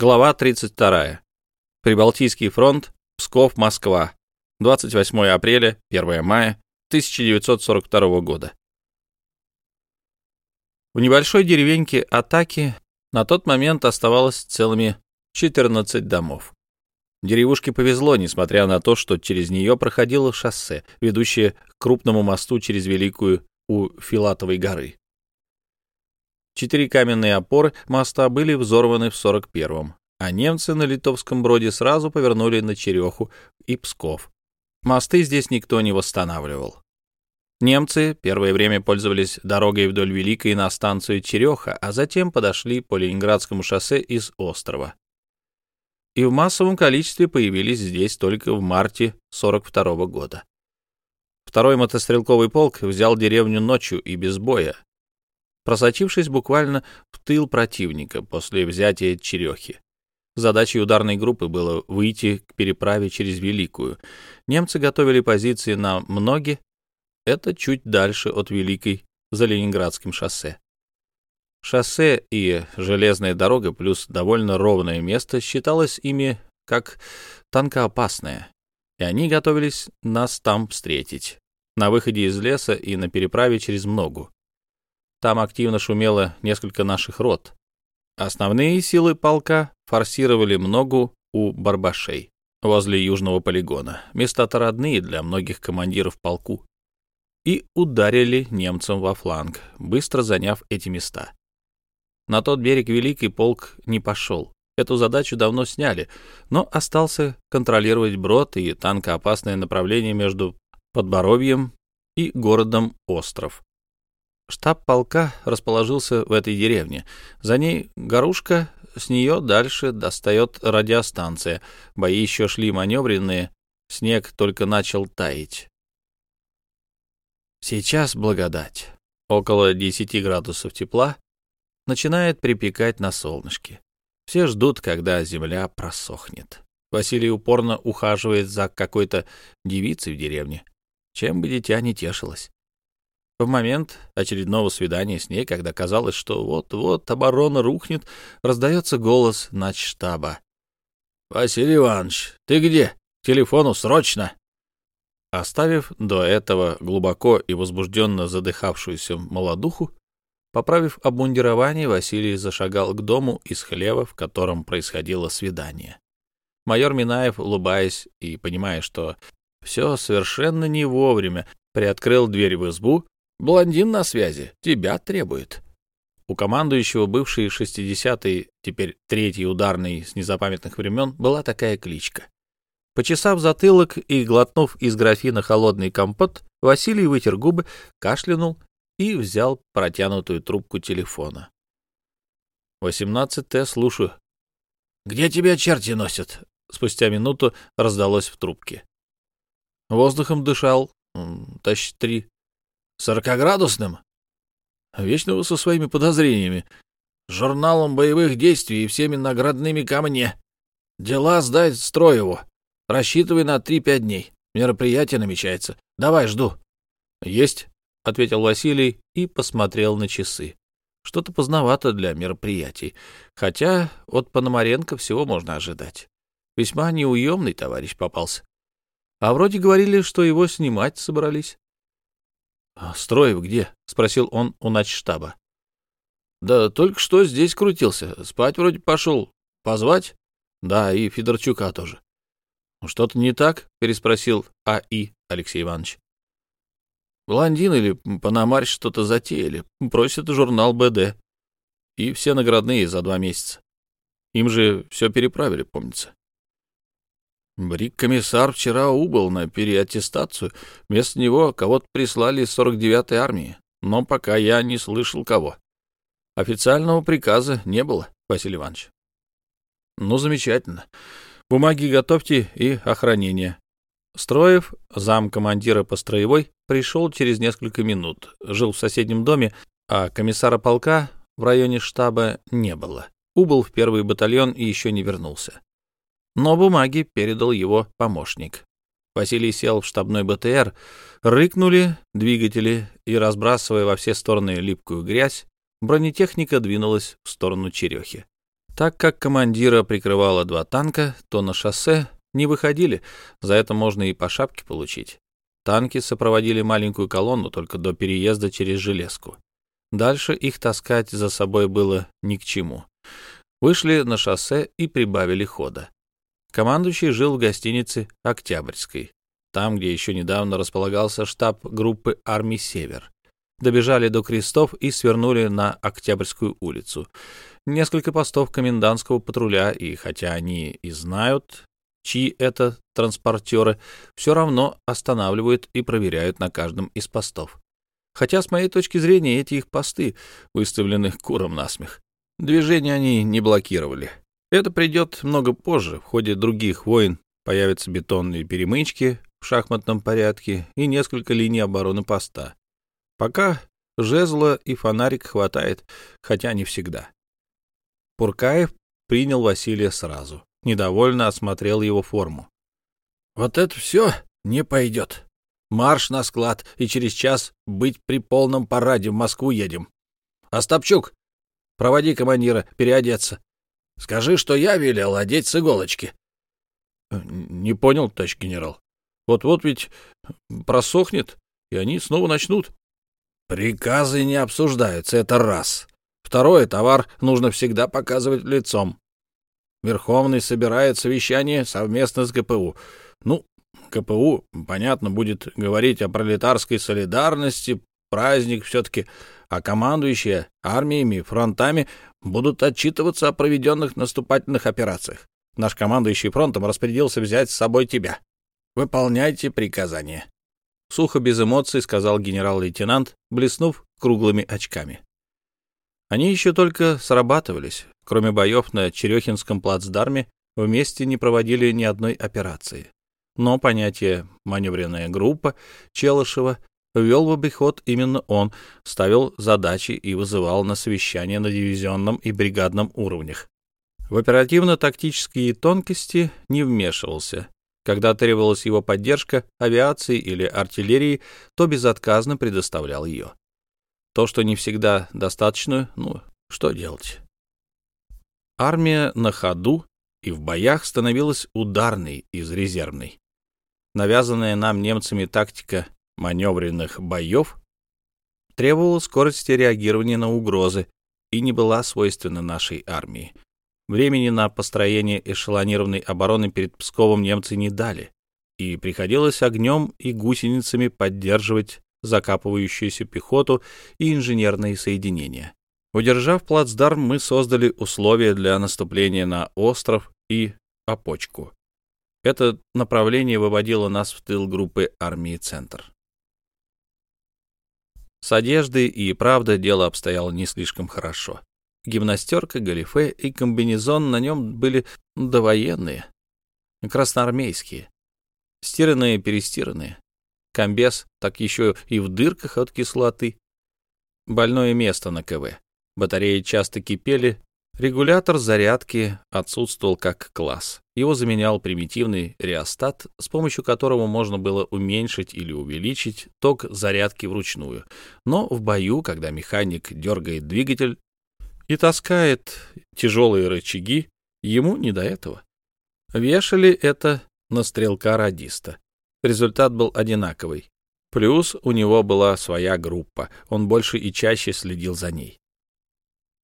Глава 32. Прибалтийский фронт. Псков, Москва. 28 апреля, 1 мая 1942 года. В небольшой деревеньке Атаки на тот момент оставалось целыми 14 домов. Деревушке повезло, несмотря на то, что через нее проходило шоссе, ведущее к крупному мосту через Великую у Филатовой горы. Четыре каменные опоры моста были взорваны в 41-м, а немцы на литовском броде сразу повернули на Череху и Псков. Мосты здесь никто не восстанавливал. Немцы первое время пользовались дорогой вдоль Великой на станцию Череха, а затем подошли по Ленинградскому шоссе из острова. И в массовом количестве появились здесь только в марте 42 -го года. Второй мотострелковый полк взял деревню ночью и без боя, просочившись буквально в тыл противника после взятия Черехи. Задачей ударной группы было выйти к переправе через Великую. Немцы готовили позиции на Многе, это чуть дальше от Великой, за Ленинградским шоссе. Шоссе и железная дорога плюс довольно ровное место считалось ими как танкоопасное, и они готовились нас там встретить, на выходе из леса и на переправе через Многу. Там активно шумело несколько наших рот. Основные силы полка форсировали Многу у Барбашей, возле южного полигона, места-то родные для многих командиров полку, и ударили немцам во фланг, быстро заняв эти места. На тот берег Великий полк не пошел. Эту задачу давно сняли, но остался контролировать брод и танкоопасное направление между Подборовьем и городом Остров. Штаб полка расположился в этой деревне. За ней горушка, с нее дальше достает радиостанция. Бои еще шли маневренные, снег только начал таять. Сейчас благодать. Около 10 градусов тепла. Начинает припекать на солнышке. Все ждут, когда земля просохнет. Василий упорно ухаживает за какой-то девицей в деревне. Чем бы дитя не тешилось. В момент очередного свидания с ней, когда казалось, что вот-вот оборона рухнет, раздается голос начштаба. — Василий Иванович, ты где? К телефону срочно! Оставив до этого глубоко и возбужденно задыхавшуюся молодуху, поправив обмундирование, Василий зашагал к дому из хлева, в котором происходило свидание. Майор Минаев, улыбаясь и понимая, что все совершенно не вовремя, приоткрыл дверь в избу, Блондин на связи. Тебя требует. У командующего бывший 60-й, теперь третий ударный с незапамятных времен, была такая кличка. Почесав затылок и глотнув из графина холодный компот, Василий вытер губы, кашлянул и взял протянутую трубку телефона. «18Т, слушаю». «Где тебя черти носят?» Спустя минуту раздалось в трубке. Воздухом дышал, тащ три. Сорокоградусным? Вечно вы со своими подозрениями. Журналом боевых действий и всеми наградными ко мне. Дела сдай Строеву. Рассчитывай на три-пять дней. Мероприятие намечается. Давай, жду. — Есть, — ответил Василий и посмотрел на часы. Что-то поздновато для мероприятий, хотя от Пономаренко всего можно ожидать. Весьма неуемный товарищ попался. А вроде говорили, что его снимать собрались. «А Строев где?» — спросил он у начштаба. «Да только что здесь крутился. Спать вроде пошел. Позвать?» «Да, и Федорчука тоже». «Что-то не так?» — переспросил А.И. Алексей Иванович. «Блондин или Панамарь что-то затеяли. Просят журнал БД. И все наградные за два месяца. Им же все переправили, помнится». Брик-комиссар вчера убыл на переаттестацию. Вместо него кого-то прислали из 49-й армии, но пока я не слышал кого. Официального приказа не было, Василий Иванович. Ну, замечательно. Бумаги готовьте и охранение. Строев, зам командира по строевой, пришел через несколько минут. Жил в соседнем доме, а комиссара полка в районе штаба не было. Убыл в первый батальон и еще не вернулся но бумаги передал его помощник. Василий сел в штабной БТР, рыкнули двигатели, и, разбрасывая во все стороны липкую грязь, бронетехника двинулась в сторону Черехи. Так как командира прикрывало два танка, то на шоссе не выходили, за это можно и по шапке получить. Танки сопроводили маленькую колонну только до переезда через железку. Дальше их таскать за собой было ни к чему. Вышли на шоссе и прибавили хода. Командующий жил в гостинице «Октябрьской», там, где еще недавно располагался штаб группы армий «Север». Добежали до крестов и свернули на Октябрьскую улицу. Несколько постов комендантского патруля, и хотя они и знают, чьи это транспортеры, все равно останавливают и проверяют на каждом из постов. Хотя, с моей точки зрения, эти их посты выставлены куром насмех. Движение они не блокировали. Это придет много позже. В ходе других войн появятся бетонные перемычки в шахматном порядке и несколько линий обороны поста. Пока жезла и фонарик хватает, хотя не всегда. Пуркаев принял Василия сразу. Недовольно осмотрел его форму. «Вот это все не пойдет. Марш на склад, и через час быть при полном параде в Москву едем. Остапчук, проводи командира переодеться. Скажи, что я велел одеть с иголочки. — Не понял, товарищ генерал. Вот-вот ведь просохнет, и они снова начнут. — Приказы не обсуждаются, это раз. Второе, товар нужно всегда показывать лицом. Верховный собирает совещание совместно с ГПУ. Ну, ГПУ, понятно, будет говорить о пролетарской солидарности, праздник все-таки, а командующие армиями, фронтами будут отчитываться о проведенных наступательных операциях. Наш командующий фронтом распорядился взять с собой тебя. Выполняйте приказания. Сухо, без эмоций, сказал генерал-лейтенант, блеснув круглыми очками. Они еще только срабатывались. Кроме боев на Черехинском плацдарме, вместе не проводили ни одной операции. Но понятие «маневренная группа» Челышева вел в обиход именно он, ставил задачи и вызывал на совещания на дивизионном и бригадном уровнях. В оперативно-тактические тонкости не вмешивался. Когда требовалась его поддержка авиации или артиллерии, то безотказно предоставлял ее. То, что не всегда достаточно, ну, что делать? Армия на ходу и в боях становилась ударной из резервной. Навязанная нам немцами тактика маневренных боев требовала скорости реагирования на угрозы и не была свойственна нашей армии. Времени на построение эшелонированной обороны перед Псковом немцы не дали, и приходилось огнем и гусеницами поддерживать закапывающуюся пехоту и инженерные соединения. Удержав плацдарм, мы создали условия для наступления на остров и опочку. Это направление выводило нас в тыл группы армии «Центр». С одеждой и правда дело обстояло не слишком хорошо. Гимнастерка, галифе и комбинезон на нем были довоенные, красноармейские, стиранные-перестиранные. Комбез так еще и в дырках от кислоты. Больное место на КВ. Батареи часто кипели, регулятор зарядки отсутствовал как класс. Его заменял примитивный реостат, с помощью которого можно было уменьшить или увеличить ток зарядки вручную. Но в бою, когда механик дергает двигатель и таскает тяжелые рычаги, ему не до этого. Вешали это на стрелка-радиста. Результат был одинаковый. Плюс у него была своя группа, он больше и чаще следил за ней.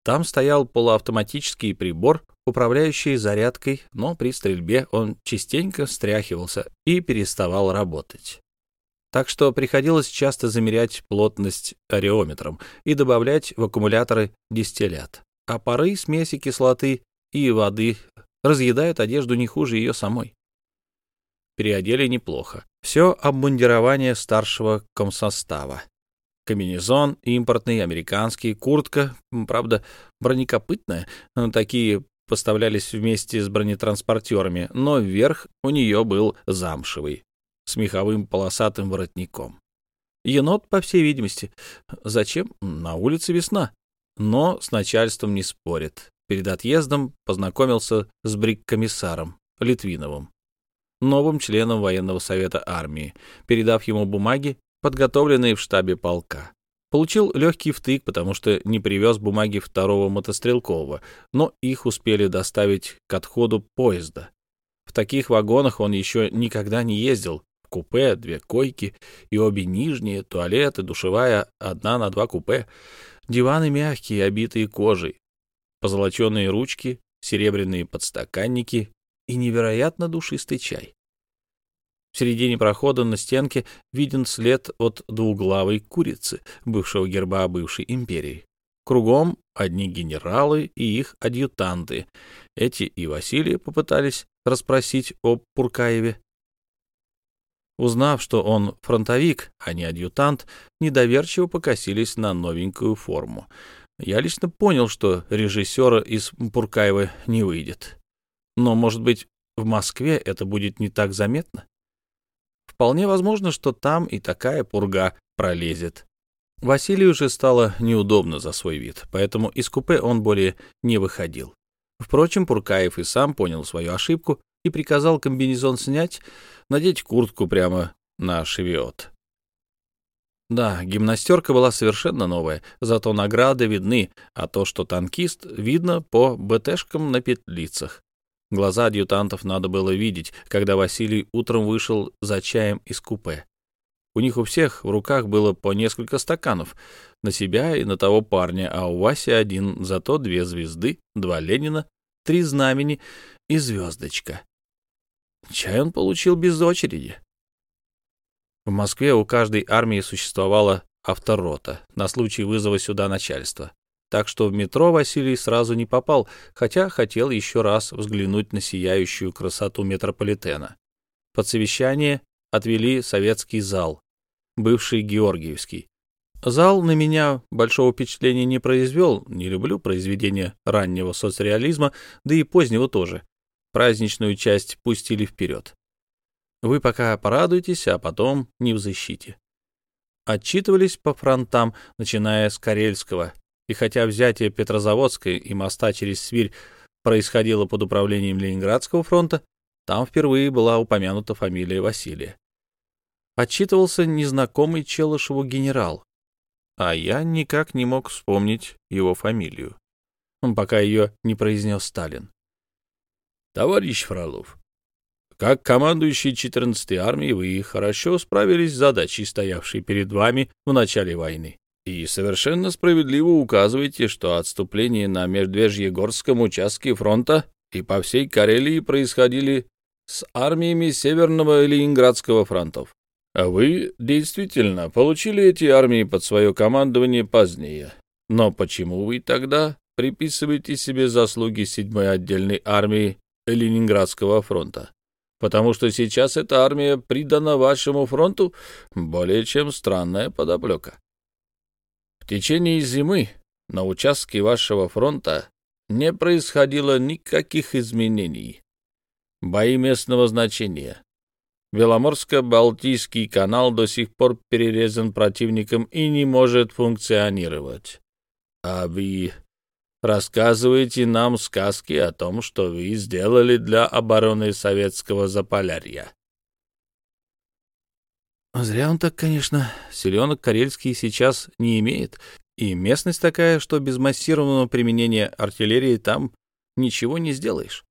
Там стоял полуавтоматический прибор, управляющий зарядкой, но при стрельбе он частенько встряхивался и переставал работать. Так что приходилось часто замерять плотность ареометром и добавлять в аккумуляторы дистиллят. А пары смеси кислоты и воды разъедают одежду не хуже ее самой. Переодели неплохо. Все обмундирование старшего комсостава. Комбинезон импортный, американский, куртка, правда, бронекопытная. Такие поставлялись вместе с бронетранспортерами, но верх у нее был замшевый, с меховым полосатым воротником. Енот, по всей видимости. Зачем? На улице весна. Но с начальством не спорит. Перед отъездом познакомился с брик-комиссаром Литвиновым, новым членом военного совета армии, передав ему бумаги подготовленные в штабе полка. Получил легкий втык, потому что не привез бумаги второго мотострелкового, но их успели доставить к отходу поезда. В таких вагонах он еще никогда не ездил. В купе две койки и обе нижние, туалеты, душевая, одна на два купе. Диваны мягкие, обитые кожей. Позолоченные ручки, серебряные подстаканники и невероятно душистый чай. В середине прохода на стенке виден след от двуглавой курицы, бывшего герба бывшей империи. Кругом одни генералы и их адъютанты. Эти и Василий попытались расспросить о Пуркаеве. Узнав, что он фронтовик, а не адъютант, недоверчиво покосились на новенькую форму. Я лично понял, что режиссера из Пуркаева не выйдет. Но, может быть, в Москве это будет не так заметно? Вполне возможно, что там и такая пурга пролезет. Василию же стало неудобно за свой вид, поэтому из купе он более не выходил. Впрочем, Пуркаев и сам понял свою ошибку и приказал комбинезон снять, надеть куртку прямо на шевиот. Да, гимнастерка была совершенно новая, зато награды видны, а то, что танкист, видно по БТшкам на петлицах. Глаза адъютантов надо было видеть, когда Василий утром вышел за чаем из купе. У них у всех в руках было по несколько стаканов, на себя и на того парня, а у Васи один, зато две звезды, два Ленина, три знамени и звездочка. Чай он получил без очереди. В Москве у каждой армии существовала авторота на случай вызова сюда начальства так что в метро Василий сразу не попал, хотя хотел еще раз взглянуть на сияющую красоту метрополитена. Под совещание отвели советский зал, бывший Георгиевский. Зал на меня большого впечатления не произвел, не люблю произведения раннего соцреализма, да и позднего тоже. Праздничную часть пустили вперед. Вы пока порадуйтесь, а потом не в защите. Отчитывались по фронтам, начиная с Карельского, и хотя взятие Петрозаводской и моста через Свирь происходило под управлением Ленинградского фронта, там впервые была упомянута фамилия Василия. Отчитывался незнакомый Челышеву генерал, а я никак не мог вспомнить его фамилию, пока ее не произнес Сталин. «Товарищ Фролов, как командующий 14-й армией вы хорошо справились с задачей, стоявшей перед вами в начале войны. И совершенно справедливо указываете, что отступления на Междвежьегорском участке фронта и по всей Карелии происходили с армиями Северного и Ленинградского фронтов. А вы действительно получили эти армии под свое командование позднее. Но почему вы тогда приписываете себе заслуги 7-й отдельной армии Ленинградского фронта? Потому что сейчас эта армия придана вашему фронту более чем странная подоплека. Течение зимы на участке вашего фронта не происходило никаких изменений. Бои местного значения. Беломорско-Балтийский канал до сих пор перерезан противником и не может функционировать. А вы рассказываете нам сказки о том, что вы сделали для обороны советского Заполярья. Зря он так, конечно. Селенок карельский сейчас не имеет, и местность такая, что без массированного применения артиллерии там ничего не сделаешь.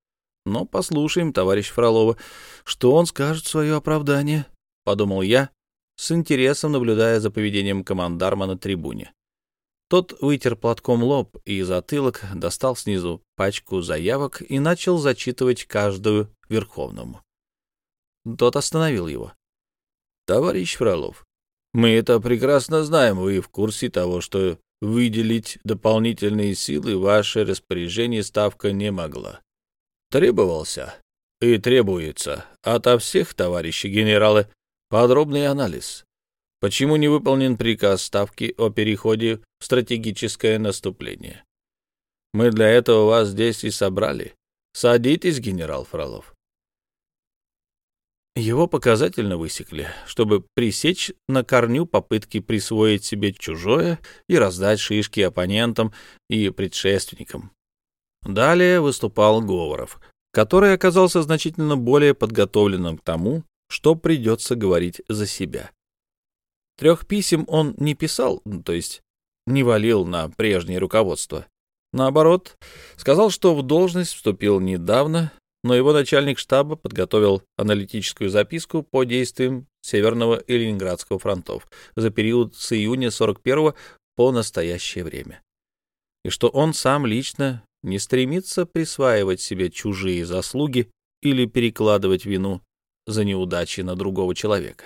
Но послушаем, товарищ Фролова, что он скажет в свое оправдание, — подумал я, с интересом наблюдая за поведением командарма на трибуне. Тот вытер платком лоб и затылок, достал снизу пачку заявок и начал зачитывать каждую Верховному. Тот остановил его. Товарищ Фролов, мы это прекрасно знаем, вы в курсе того, что выделить дополнительные силы ваше распоряжение ставка не могла. Требовался и требуется ото всех, товарищи генералы, подробный анализ. Почему не выполнен приказ ставки о переходе в стратегическое наступление? Мы для этого вас здесь и собрали. Садитесь, генерал Фролов. Его показательно высекли, чтобы пресечь на корню попытки присвоить себе чужое и раздать шишки оппонентам и предшественникам. Далее выступал Говоров, который оказался значительно более подготовленным к тому, что придется говорить за себя. Трех писем он не писал, то есть не валил на прежнее руководство. Наоборот, сказал, что в должность вступил недавно, но его начальник штаба подготовил аналитическую записку по действиям Северного и Ленинградского фронтов за период с июня 41 по настоящее время. И что он сам лично не стремится присваивать себе чужие заслуги или перекладывать вину за неудачи на другого человека.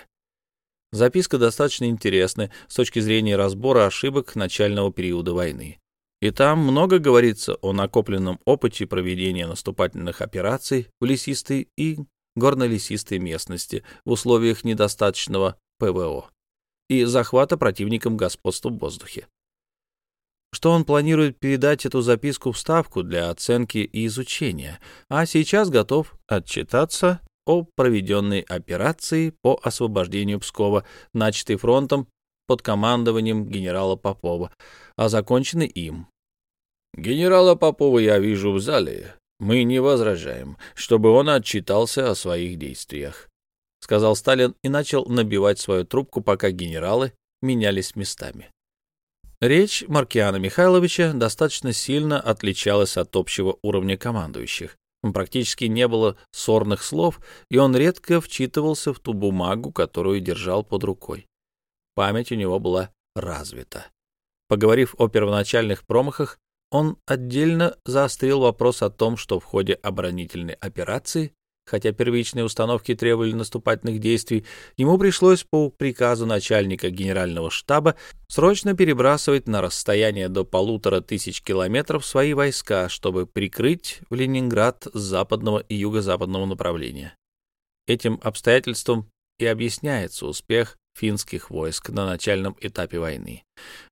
Записка достаточно интересная с точки зрения разбора ошибок начального периода войны. И там много говорится о накопленном опыте проведения наступательных операций в лесистой и горно-лесистой местности в условиях недостаточного ПВО и захвата противником господства в воздухе. Что он планирует передать эту записку в Ставку для оценки и изучения, а сейчас готов отчитаться о проведенной операции по освобождению Пскова, начатой фронтом под командованием генерала Попова, а закончены им. «Генерала Попова я вижу в зале. Мы не возражаем, чтобы он отчитался о своих действиях», — сказал Сталин и начал набивать свою трубку, пока генералы менялись местами. Речь Маркиана Михайловича достаточно сильно отличалась от общего уровня командующих. Практически не было сорных слов, и он редко вчитывался в ту бумагу, которую держал под рукой память у него была развита. Поговорив о первоначальных промахах, он отдельно заострил вопрос о том, что в ходе оборонительной операции, хотя первичные установки требовали наступательных действий, ему пришлось по приказу начальника генерального штаба срочно перебрасывать на расстояние до полутора тысяч километров свои войска, чтобы прикрыть в Ленинград с западного и юго-западного направления. Этим обстоятельством и объясняется успех финских войск на начальном этапе войны.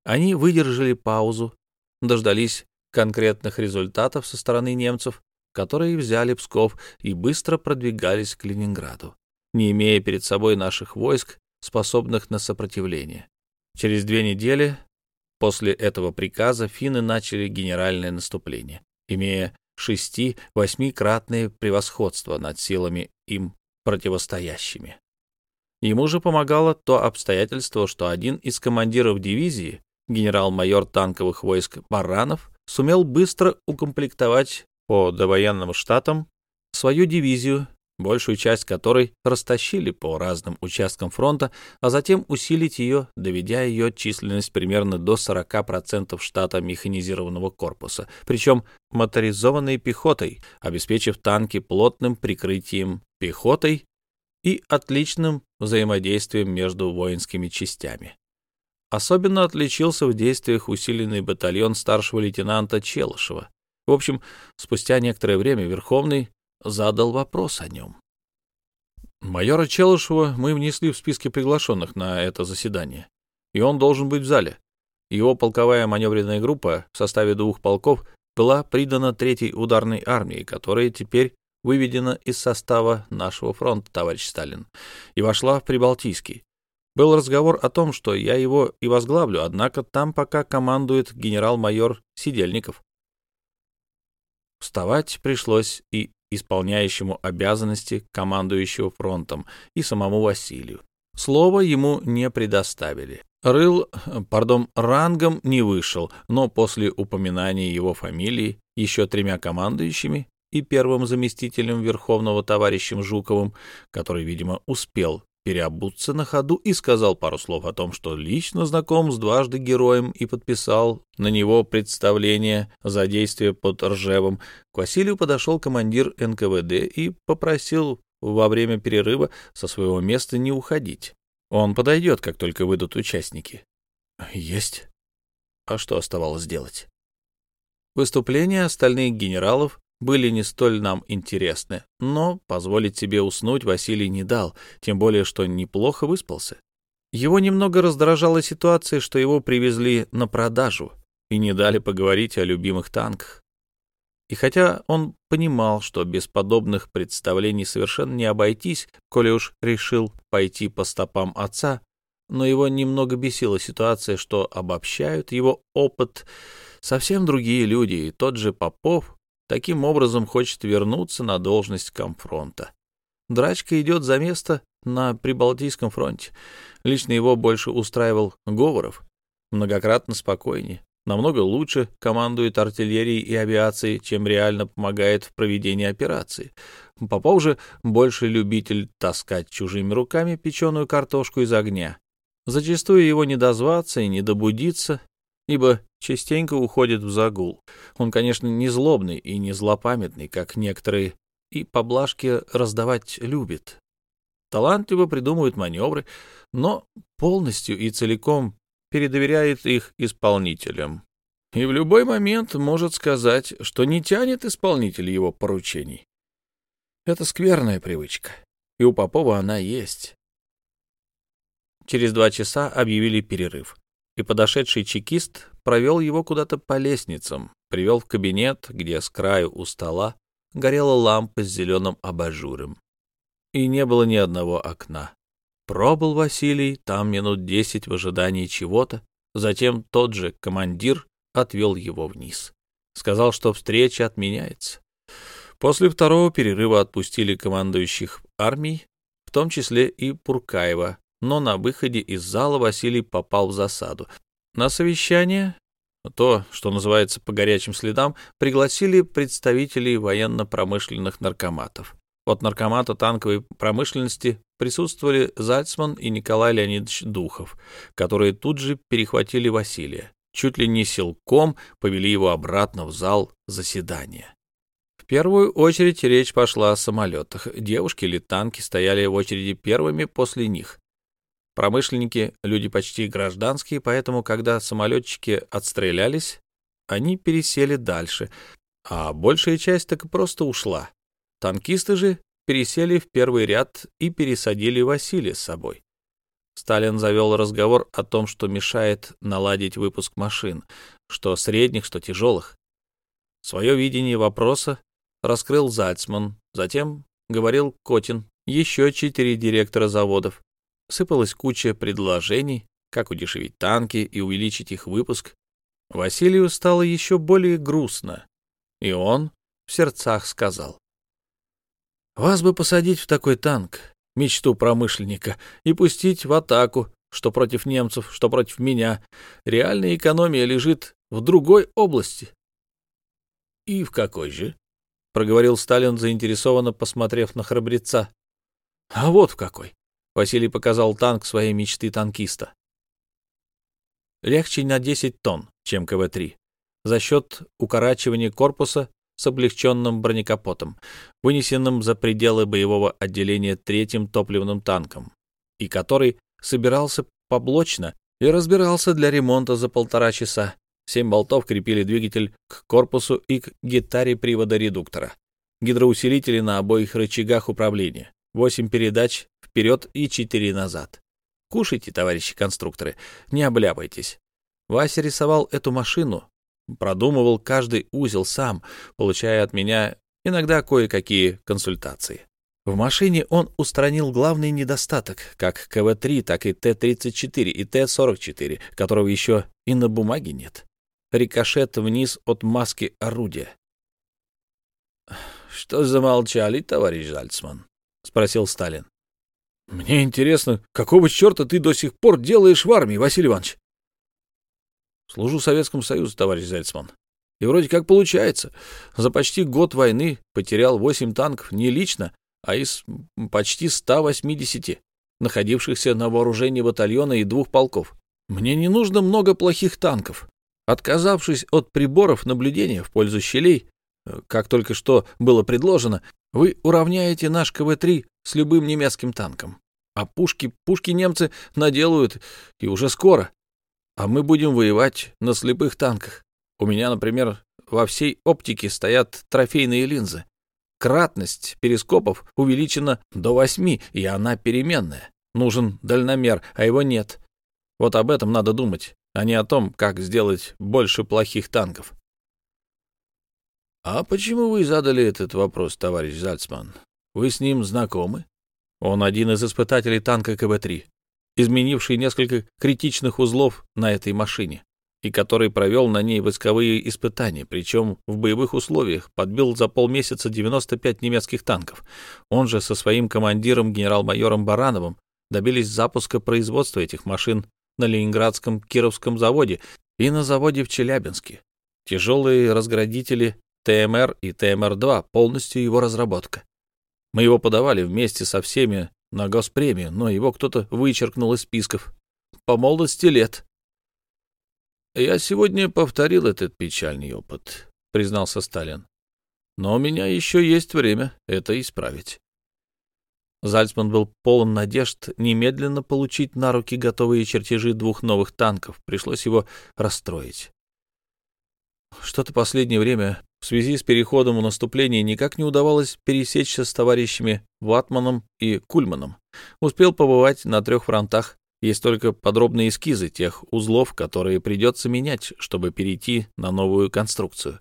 Они выдержали паузу, дождались конкретных результатов со стороны немцев, которые взяли Псков и быстро продвигались к Ленинграду, не имея перед собой наших войск, способных на сопротивление. Через две недели после этого приказа финны начали генеральное наступление, имея шести-восьмикратное превосходство над силами им противостоящими. Ему же помогало то обстоятельство, что один из командиров дивизии, генерал-майор танковых войск Баранов, сумел быстро укомплектовать по довоенным штатам свою дивизию, большую часть которой растащили по разным участкам фронта, а затем усилить ее, доведя ее численность примерно до 40% штата механизированного корпуса, причем моторизованной пехотой, обеспечив танки плотным прикрытием пехотой и отличным взаимодействием между воинскими частями. Особенно отличился в действиях усиленный батальон старшего лейтенанта Челышева. В общем, спустя некоторое время Верховный задал вопрос о нем. Майора Челышева мы внесли в списки приглашенных на это заседание, и он должен быть в зале. Его полковая маневренная группа в составе двух полков была придана третьей ударной армии, которая теперь выведена из состава нашего фронта, товарищ Сталин, и вошла в Прибалтийский. Был разговор о том, что я его и возглавлю, однако там пока командует генерал-майор Сидельников. Вставать пришлось и исполняющему обязанности командующего фронтом, и самому Василию. Слово ему не предоставили. Рыл, пардон, рангом не вышел, но после упоминания его фамилии еще тремя командующими и первым заместителем Верховного товарищем Жуковым, который, видимо, успел переобуться на ходу и сказал пару слов о том, что лично знаком с дважды героем и подписал на него представление за действие под Ржевом, к Василию подошел командир НКВД и попросил во время перерыва со своего места не уходить. Он подойдет, как только выйдут участники. Есть. А что оставалось делать? Выступления остальных генералов были не столь нам интересны, но позволить себе уснуть Василий не дал, тем более что неплохо выспался. Его немного раздражала ситуация, что его привезли на продажу и не дали поговорить о любимых танках. И хотя он понимал, что без подобных представлений совершенно не обойтись, коли уж решил пойти по стопам отца, но его немного бесила ситуация, что обобщают его опыт совсем другие люди, и тот же Попов Таким образом, хочет вернуться на должность комфронта. драчка идет за место на Прибалтийском фронте. Лично его больше устраивал Говоров, многократно спокойнее, намного лучше командует артиллерией и авиацией, чем реально помогает в проведении операции. Попов же больше любитель таскать чужими руками печеную картошку из огня. Зачастую его не дозваться и не добудиться, ибо частенько уходит в загул. Он, конечно, не злобный и не злопамятный, как некоторые, и поблажки раздавать любит. Талантливо придумывает маневры, но полностью и целиком передоверяет их исполнителям. И в любой момент может сказать, что не тянет исполнитель его поручений. Это скверная привычка, и у Попова она есть. Через два часа объявили перерыв, и подошедший чекист провел его куда-то по лестницам, привел в кабинет, где с краю у стола горела лампа с зеленым абажуром. И не было ни одного окна. Пробыл Василий там минут десять в ожидании чего-то, затем тот же командир отвел его вниз. Сказал, что встреча отменяется. После второго перерыва отпустили командующих армий, в том числе и Пуркаева, но на выходе из зала Василий попал в засаду. На совещание, то, что называется по горячим следам, пригласили представителей военно-промышленных наркоматов. От наркомата танковой промышленности присутствовали Зальцман и Николай Леонидович Духов, которые тут же перехватили Василия. Чуть ли не силком повели его обратно в зал заседания первую очередь речь пошла о самолетах. Девушки или танки стояли в очереди первыми после них. Промышленники — люди почти гражданские, поэтому, когда самолетчики отстрелялись, они пересели дальше, а большая часть так и просто ушла. Танкисты же пересели в первый ряд и пересадили Василия с собой. Сталин завел разговор о том, что мешает наладить выпуск машин, что средних, что тяжелых. Свое видение вопроса раскрыл Зальцман, затем говорил Котин, еще четыре директора заводов. Сыпалась куча предложений, как удешевить танки и увеличить их выпуск. Василию стало еще более грустно, и он в сердцах сказал. «Вас бы посадить в такой танк, мечту промышленника, и пустить в атаку, что против немцев, что против меня. Реальная экономия лежит в другой области». «И в какой же?» проговорил Сталин, заинтересованно посмотрев на храбреца. А вот в какой. Василий показал танк своей мечты танкиста. Легче на 10 тонн, чем КВ-3, за счет укорачивания корпуса с облегченным бронекапотом, вынесенным за пределы боевого отделения третьим топливным танком, и который собирался поблочно и разбирался для ремонта за полтора часа, Семь болтов крепили двигатель к корпусу и к гитаре привода редуктора. Гидроусилители на обоих рычагах управления. Восемь передач вперед и четыре назад. Кушайте, товарищи конструкторы, не обляпайтесь. Вася рисовал эту машину, продумывал каждый узел сам, получая от меня иногда кое-какие консультации. В машине он устранил главный недостаток, как КВ-3, так и Т-34 и Т-44, которого еще и на бумаге нет рикошет вниз от маски орудия. — Что замолчали, товарищ Зальцман? — спросил Сталин. — Мне интересно, какого черта ты до сих пор делаешь в армии, Василий Иванович? — Служу Советскому Союзу, товарищ Зальцман. И вроде как получается. За почти год войны потерял восемь танков не лично, а из почти 180, находившихся на вооружении батальона и двух полков. Мне не нужно много плохих танков. Отказавшись от приборов наблюдения в пользу щелей, э, как только что было предложено, вы уравняете наш КВ-3 с любым немецким танком. А пушки, пушки немцы наделают, и уже скоро. А мы будем воевать на слепых танках. У меня, например, во всей оптике стоят трофейные линзы. Кратность перископов увеличена до восьми, и она переменная. Нужен дальномер, а его нет. Вот об этом надо думать а не о том, как сделать больше плохих танков. — А почему вы задали этот вопрос, товарищ Зальцман? Вы с ним знакомы? Он один из испытателей танка КБ-3, изменивший несколько критичных узлов на этой машине. и который провел на ней войсковые испытания, причем в боевых условиях подбил за полмесяца 95 немецких танков. Он же со своим командиром генерал-майором Барановым добились запуска производства этих машин на Ленинградском Кировском заводе и на заводе в Челябинске. Тяжелые разградители ТМР и ТМР-2 полностью его разработка. Мы его подавали вместе со всеми на госпремию, но его кто-то вычеркнул из списков. По молодости лет. «Я сегодня повторил этот печальный опыт», — признался Сталин. «Но у меня еще есть время это исправить». Зальцман был полон надежд немедленно получить на руки готовые чертежи двух новых танков. Пришлось его расстроить. Что-то последнее время в связи с переходом в наступление никак не удавалось пересечься с товарищами Ватманом и Кульманом. Успел побывать на трех фронтах, есть только подробные эскизы тех узлов, которые придется менять, чтобы перейти на новую конструкцию.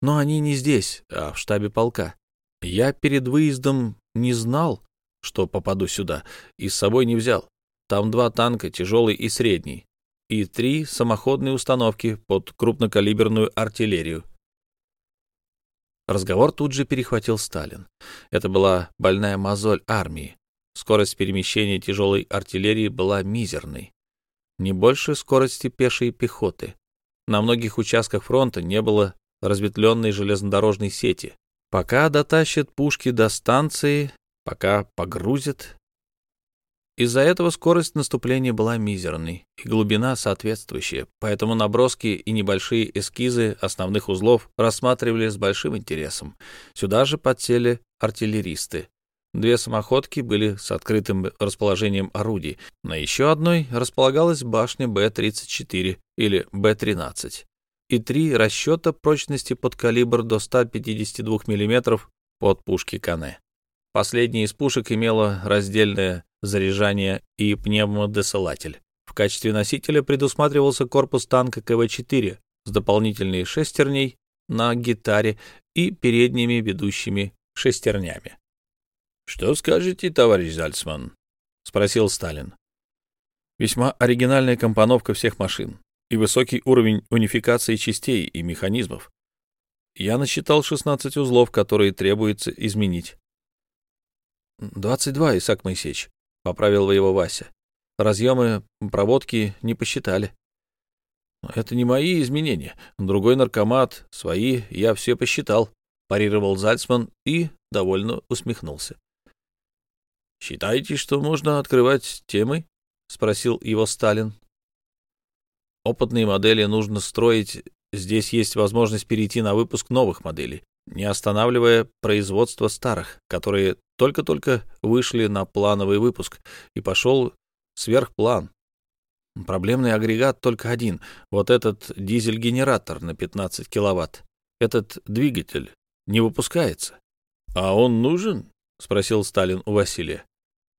Но они не здесь, а в штабе полка. Я перед выездом не знал, что попаду сюда, и с собой не взял. Там два танка, тяжелый и средний, и три самоходные установки под крупнокалиберную артиллерию. Разговор тут же перехватил Сталин. Это была больная мозоль армии. Скорость перемещения тяжелой артиллерии была мизерной. Не больше скорости пешей пехоты. На многих участках фронта не было разветвленной железнодорожной сети. Пока дотащат пушки до станции, пока погрузят. Из-за этого скорость наступления была мизерной и глубина соответствующая, поэтому наброски и небольшие эскизы основных узлов рассматривали с большим интересом. Сюда же подсели артиллеристы. Две самоходки были с открытым расположением орудий. На еще одной располагалась башня Б-34 или Б-13 и три расчета прочности под калибр до 152 мм под пушки Кане. Последняя из пушек имела раздельное заряжание и пневмодесылатель. В качестве носителя предусматривался корпус танка КВ-4 с дополнительной шестерней на гитаре и передними ведущими шестернями. — Что скажете, товарищ Зальцман? — спросил Сталин. Весьма оригинальная компоновка всех машин и высокий уровень унификации частей и механизмов. Я насчитал 16 узлов, которые требуется изменить. — Двадцать два, Исаак Моисеевич, — поправил его Вася. Разъемы проводки не посчитали. — Это не мои изменения. Другой наркомат, свои, я все посчитал, — парировал Зальцман и довольно усмехнулся. «Считаете, что можно открывать темы?» — спросил его Сталин. «Опытные модели нужно строить. Здесь есть возможность перейти на выпуск новых моделей, не останавливая производство старых, которые только-только вышли на плановый выпуск, и пошел сверхплан. Проблемный агрегат только один. Вот этот дизель-генератор на 15 киловатт. Этот двигатель не выпускается. — А он нужен? — спросил Сталин у Василия.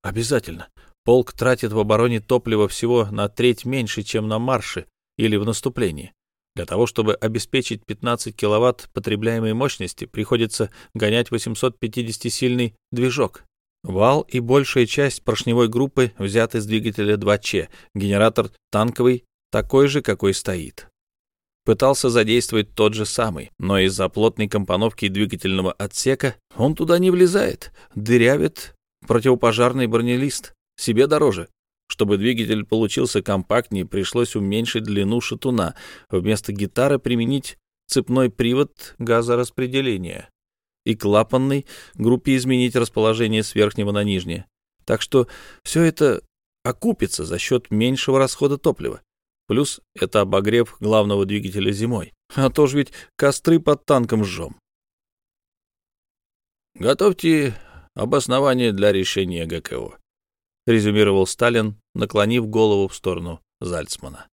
Обязательно. Полк тратит в обороне топливо всего на треть меньше, чем на марше или в наступлении. Для того, чтобы обеспечить 15 киловатт потребляемой мощности, приходится гонять 850-сильный движок. Вал и большая часть поршневой группы взяты из двигателя 2Ч, генератор танковый, такой же, какой стоит. Пытался задействовать тот же самый, но из-за плотной компоновки двигательного отсека он туда не влезает, дырявит противопожарный бронелист. Себе дороже. Чтобы двигатель получился компактнее, пришлось уменьшить длину шатуна. Вместо гитары применить цепной привод газораспределения. И клапанной группе изменить расположение с верхнего на нижнее. Так что все это окупится за счет меньшего расхода топлива. Плюс это обогрев главного двигателя зимой. А то ж ведь костры под танком жжем. Готовьте Обоснование для решения ГКО, резюмировал Сталин, наклонив голову в сторону Зальцмана.